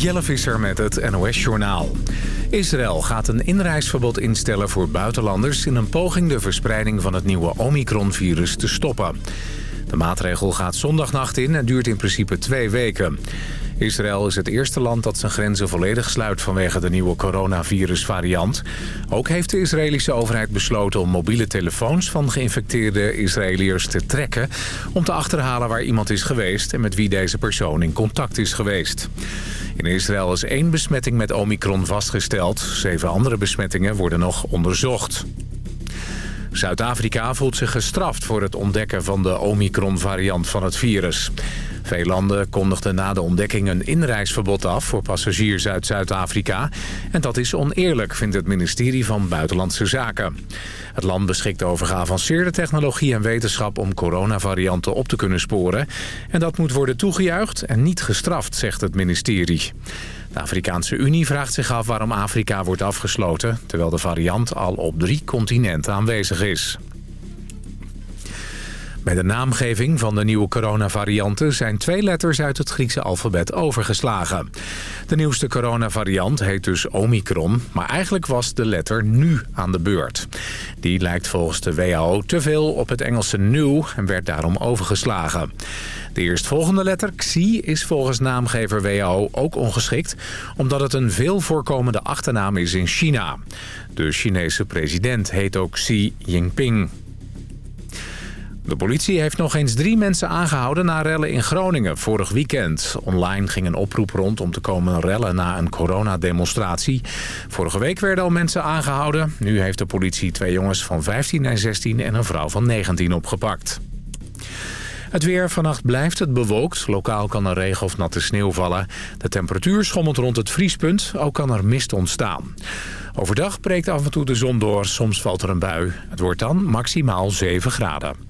Jelle Visser met het NOS-journaal. Israël gaat een inreisverbod instellen voor buitenlanders... in een poging de verspreiding van het nieuwe Omicron-virus te stoppen. De maatregel gaat zondagnacht in en duurt in principe twee weken. Israël is het eerste land dat zijn grenzen volledig sluit vanwege de nieuwe coronavirusvariant. Ook heeft de Israëlische overheid besloten om mobiele telefoons van geïnfecteerde Israëliërs te trekken... om te achterhalen waar iemand is geweest en met wie deze persoon in contact is geweest. In Israël is één besmetting met Omicron vastgesteld. Zeven andere besmettingen worden nog onderzocht. Zuid-Afrika voelt zich gestraft voor het ontdekken van de Omicron-variant van het virus. Veel landen kondigden na de ontdekking een inreisverbod af voor passagiers uit Zuid-Afrika. En dat is oneerlijk, vindt het ministerie van Buitenlandse Zaken. Het land beschikt over geavanceerde technologie en wetenschap om coronavarianten op te kunnen sporen. En dat moet worden toegejuicht en niet gestraft, zegt het ministerie. De Afrikaanse Unie vraagt zich af waarom Afrika wordt afgesloten... terwijl de variant al op drie continenten aanwezig is. Bij de naamgeving van de nieuwe coronavarianten zijn twee letters uit het Griekse alfabet overgeslagen. De nieuwste coronavariant heet dus Omicron, maar eigenlijk was de letter nu aan de beurt. Die lijkt volgens de WHO te veel op het Engelse new en werd daarom overgeslagen. De eerstvolgende letter, Xi, is volgens naamgever WHO ook ongeschikt... omdat het een veel voorkomende achternaam is in China. De Chinese president heet ook Xi Jinping. De politie heeft nog eens drie mensen aangehouden na rellen in Groningen vorig weekend. Online ging een oproep rond om te komen rellen na een coronademonstratie. Vorige week werden al mensen aangehouden. Nu heeft de politie twee jongens van 15 en 16 en een vrouw van 19 opgepakt. Het weer. Vannacht blijft het bewolkt. Lokaal kan er regen of natte sneeuw vallen. De temperatuur schommelt rond het vriespunt. Ook kan er mist ontstaan. Overdag breekt af en toe de zon door. Soms valt er een bui. Het wordt dan maximaal 7 graden.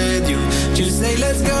let's go.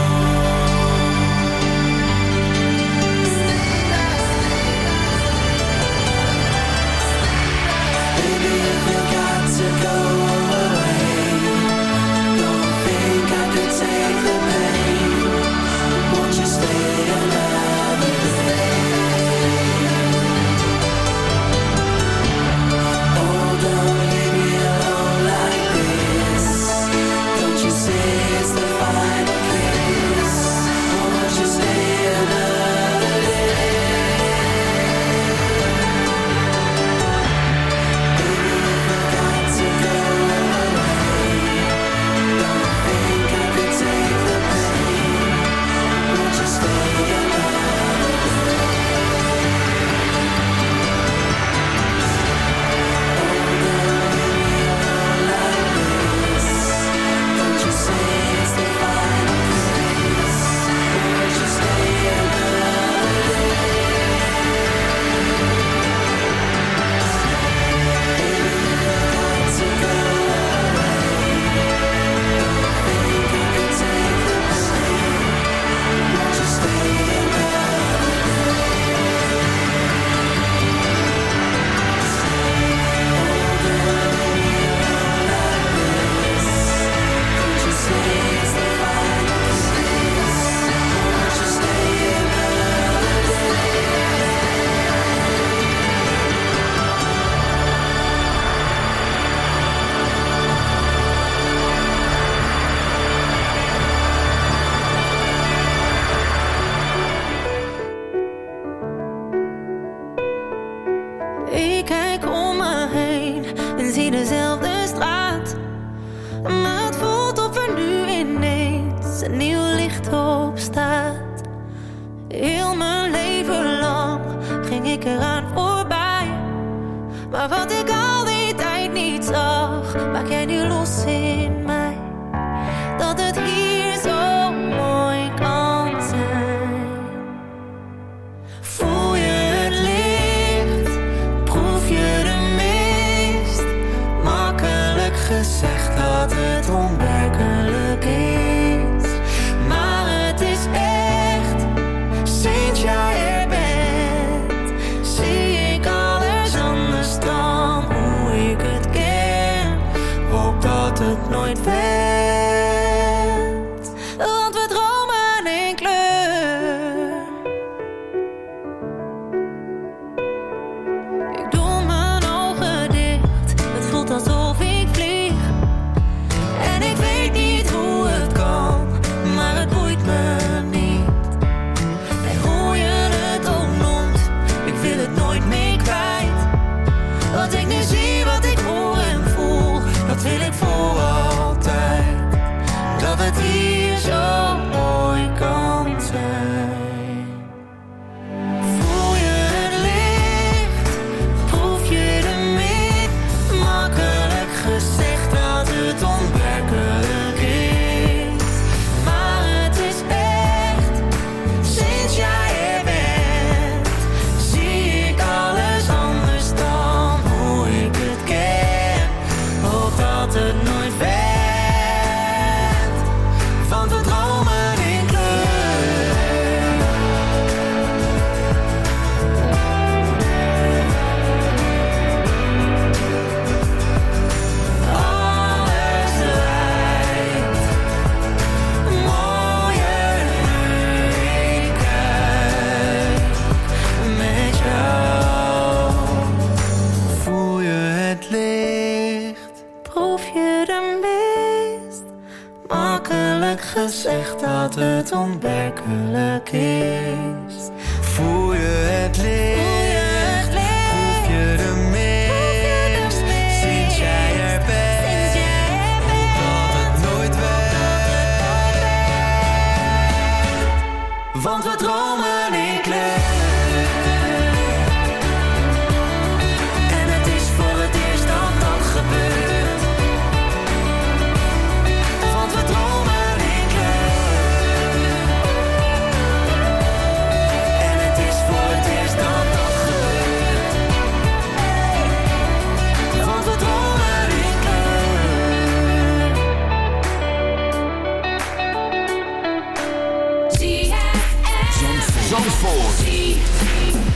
Zandvoort.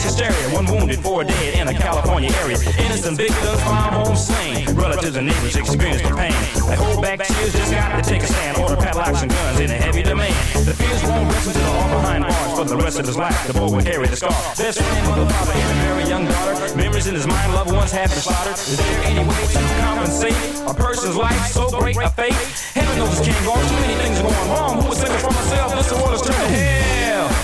Mass hysteria. One wounded, four dead in a California area. Innocent victims found home slain. Relatives and neighbors experience the pain. They hold back tears, just got to take a stand. Order padlocks and guns in a heavy demand. The fears won't rest until all behind bars for the rest of his life. The boy will carry the scar. Best friend, mother, father, and a very young daughter. Memories in his mind, loved ones have been slaughtered. Is there any way to compensate a person's life so great a fate? Heaven knows this can't go on. Too many things are going wrong. Who would was thinking for myself? This world is turning hell.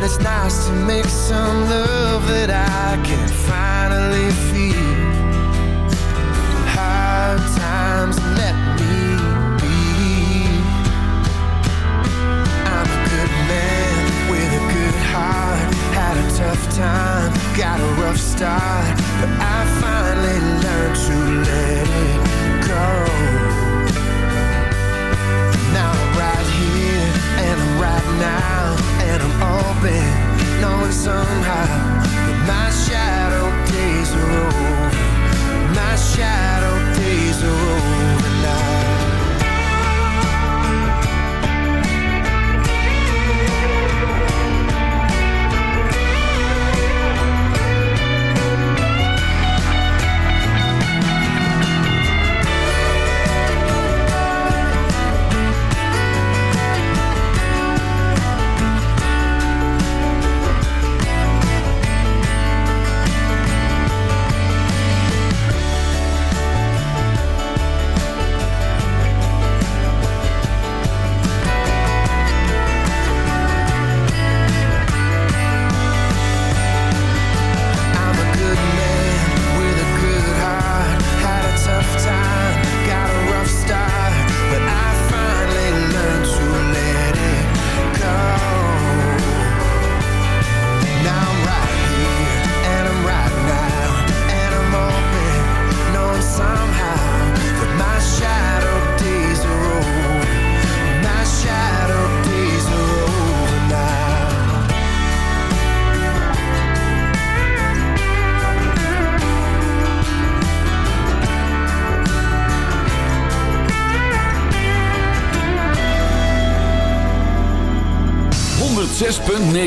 But it's nice to make some love that I can finally feel. Hard times let me be. I'm a good man with a good heart. Had a tough time, got a rough start. But I finally learned to live now and I'm open, knowing somehow that my shadow days are over. My shadow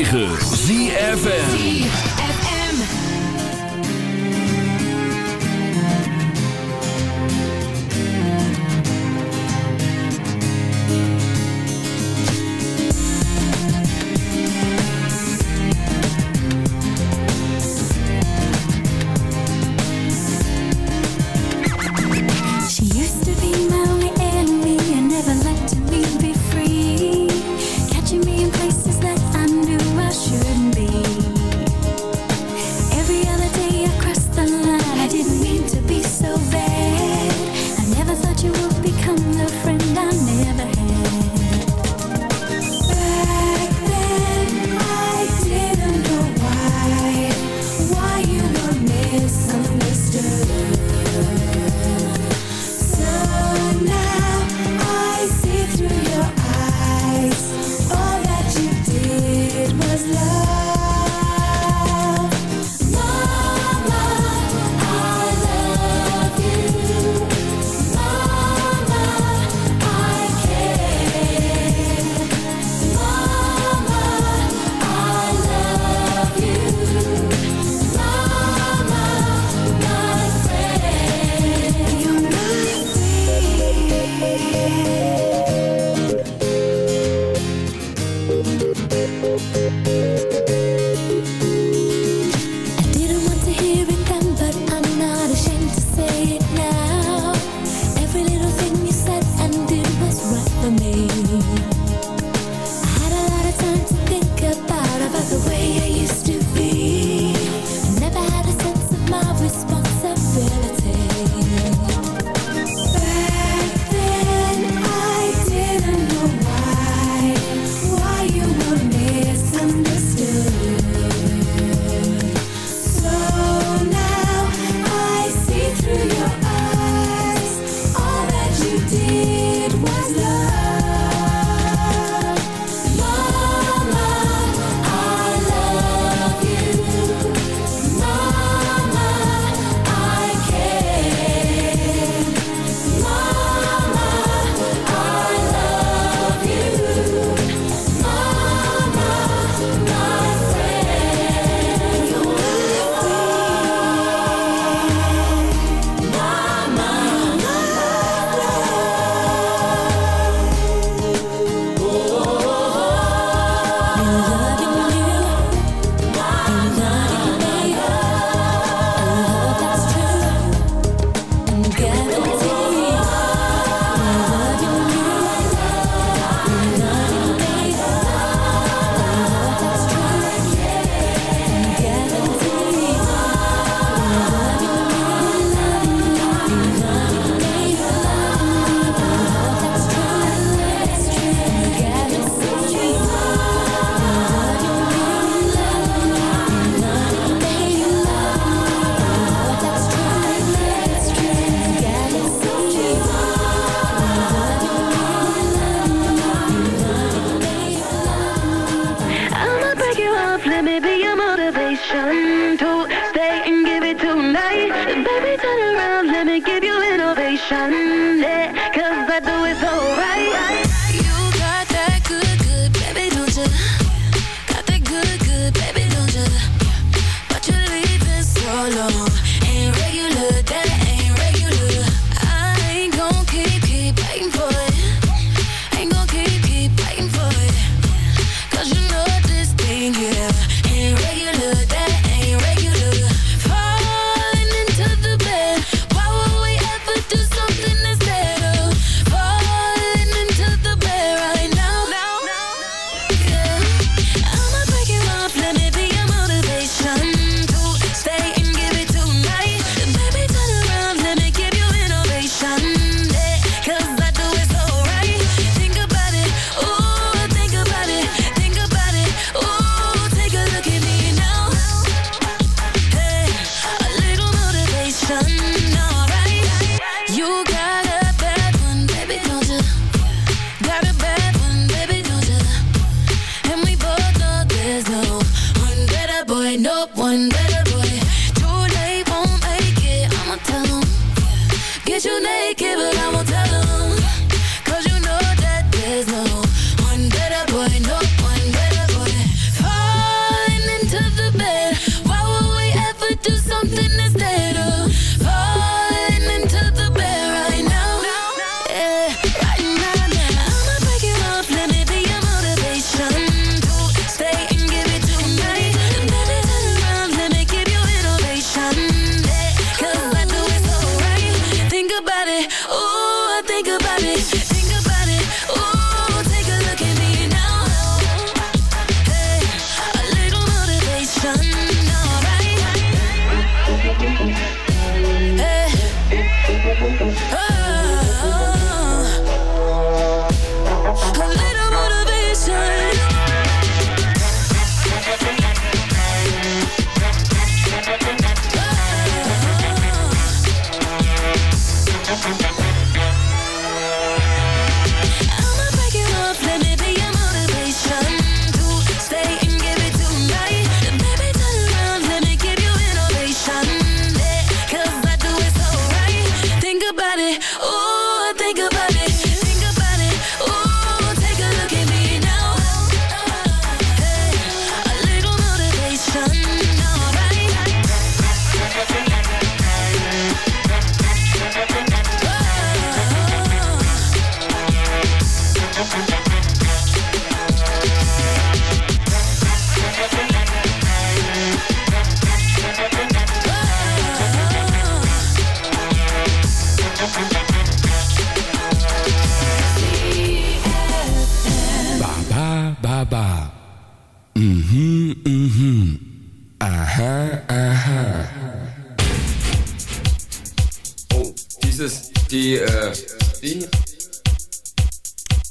9.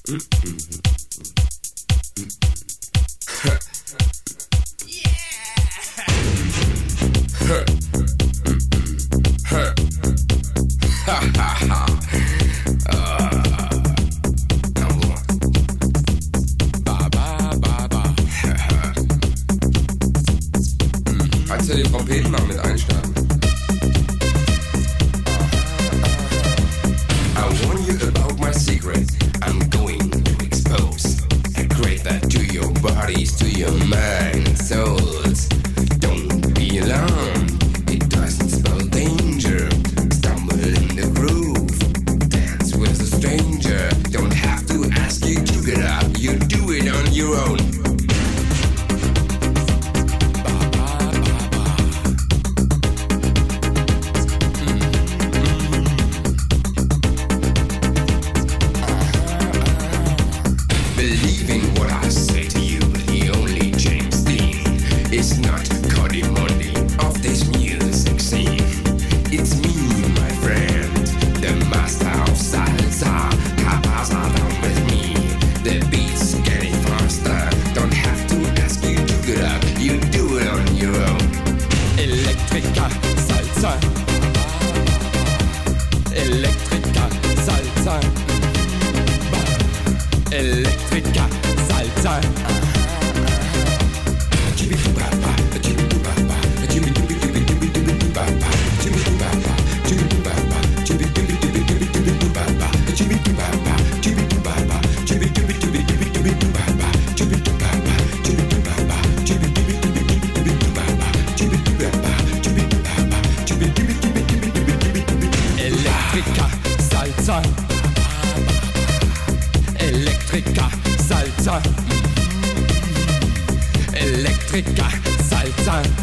Mm-hmm. Salsa, Elektrika, Salsa, Elektrika, Salsa.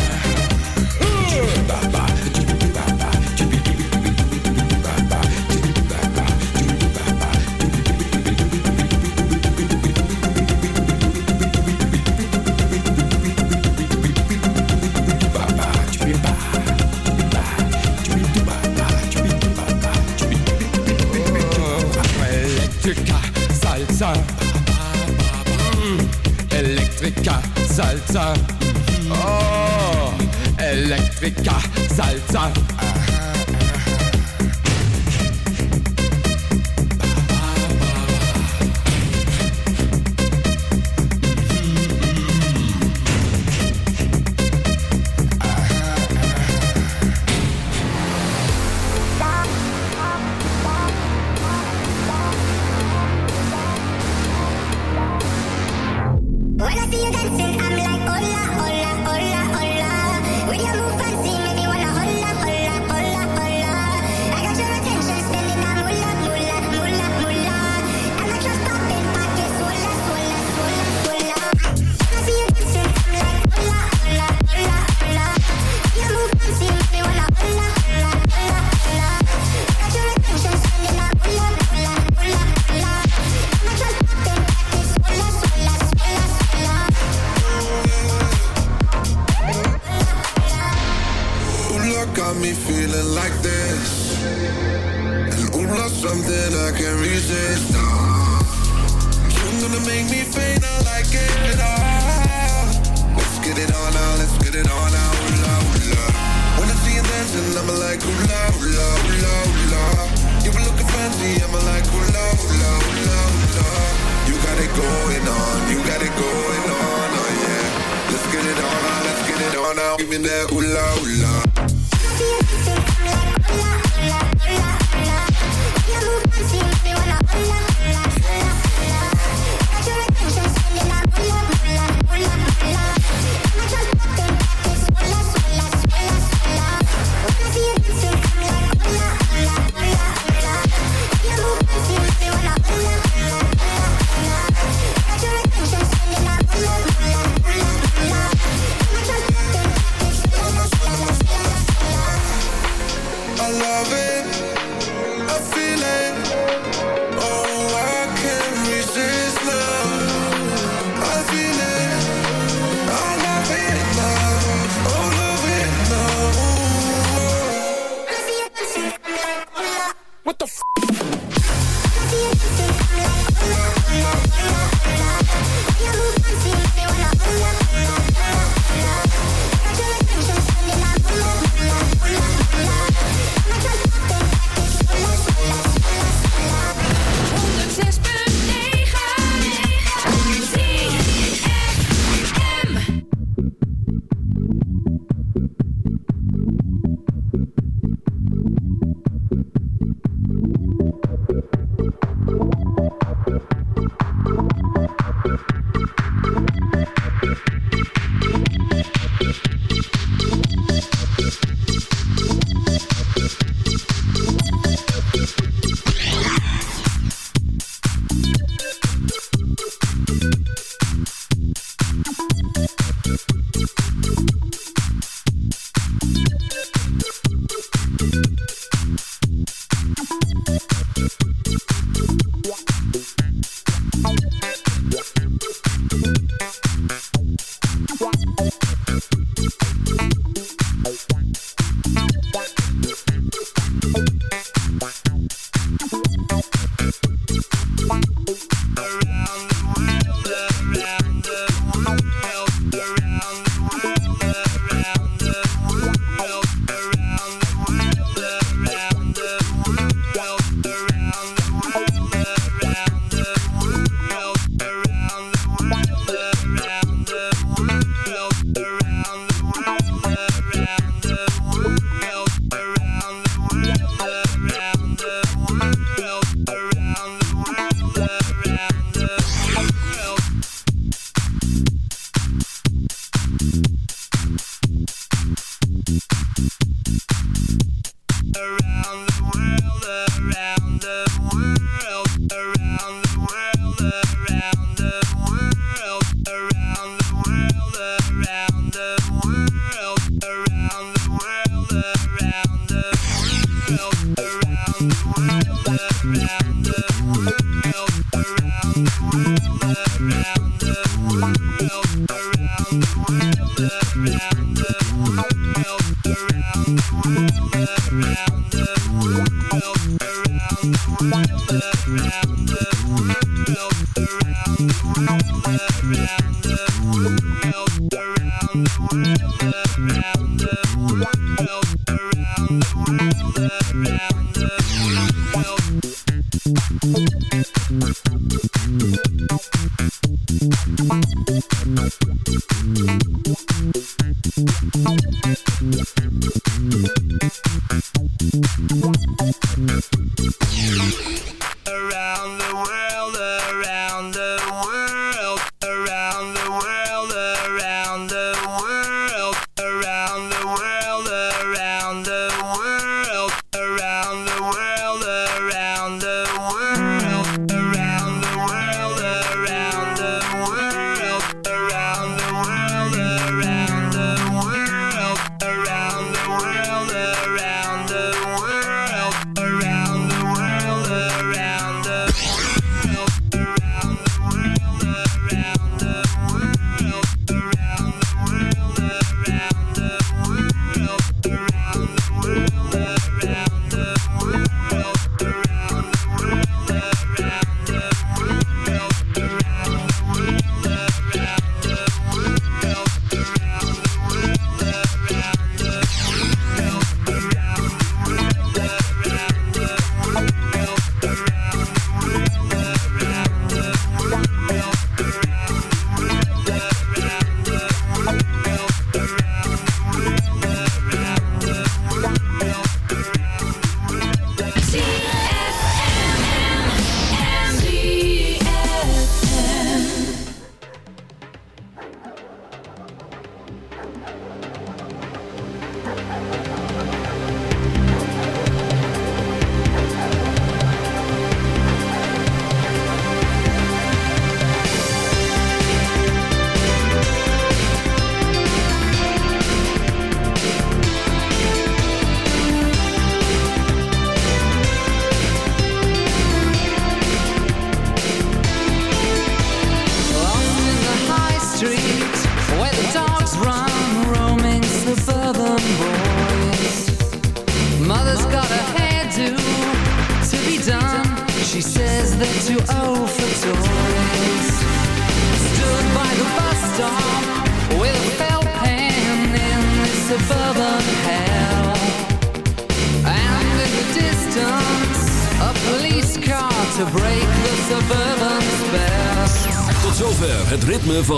Bye bye. Jamaica.